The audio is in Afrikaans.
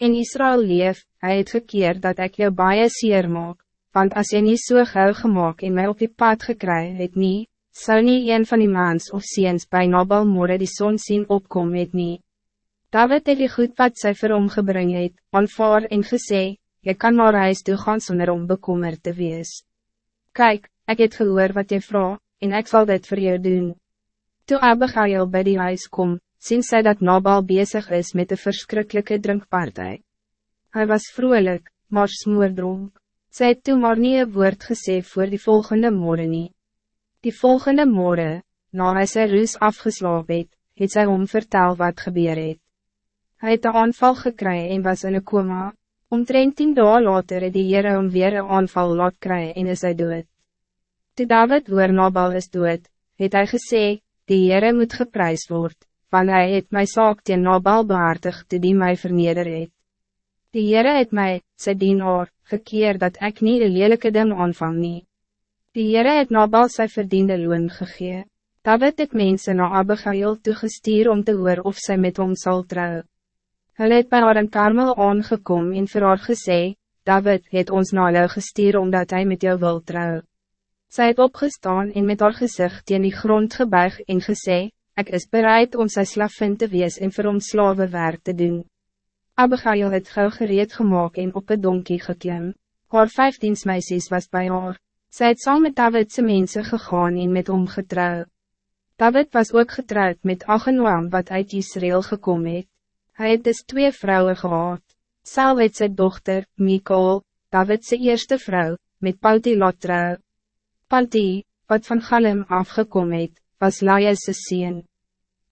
In Israël leef, hij het gekeer dat ik jou baie seer maak, want als jy niet so gauw gemaakt en mij op die pad gekry het nie, sou nie een van die maans of ziens bij Nabal more die zon zien opkom het nie. David het die goed wat sy vir hom gebring het, aanvaar en gesê, jy kan maar huis toe gaan sonder om bekommerd te wees. Kijk, ik het gehoor wat jy vraag, en ik zal dit voor jou doen. Toe Abigail bij die huis kom, sien sy dat Nabal bezig is met de verschrikkelijke drinkpartij. Hij was vrolijk, maar smoordronk. Sy het toe maar nie een woord gesê voor die volgende morgen nie. Die volgende morgen, na hy sy roes afgeslaap het, het sy hom vertel wat gebeur het. Hy het een aanval gekry en was in een koma. Omtrent tien dagen later het die Heere om weer een aanval laat kry en is hy dood. Toe David hoor Nabal is dood, het hy gesê, die Heere moet geprys word, want hy het my saak teen Nabal behartig toe die my verneder het. Die Heere het mij, sy dienaar, gekeer dat ik niet de lelijke ding aanvang nie. Die Heere het Nabal sy verdiende loon gegee. David het mense na Abigail toegestuur om te hoor of zij met hom sal trouw. Hulle het by haar in Karmel aangekom en vir haar gesê, David het ons na jou gestuur omdat hij met jou wil trouw. Zij het opgestaan en met haar gezicht teen die grond gebuig en gesê, ik is bereid om sy slavin te wees en vir hom slavenwerk te doen. Abigail het gauw gereed gemaakt en op het donkie geklim. Haar vijftien meisjes was bij haar. Zij het saam met Davidse mensen gegaan en met hom getrouw. David was ook getrouwd met Achenoam wat uit Israël gekomen het. Hij het dus twee vrouwen gehad. Sal het sy dochter, Mikol, Davidse eerste vrouw, met Pauti laat trouw. Pauti, wat van Galem afgekomen het, was Laia's sien.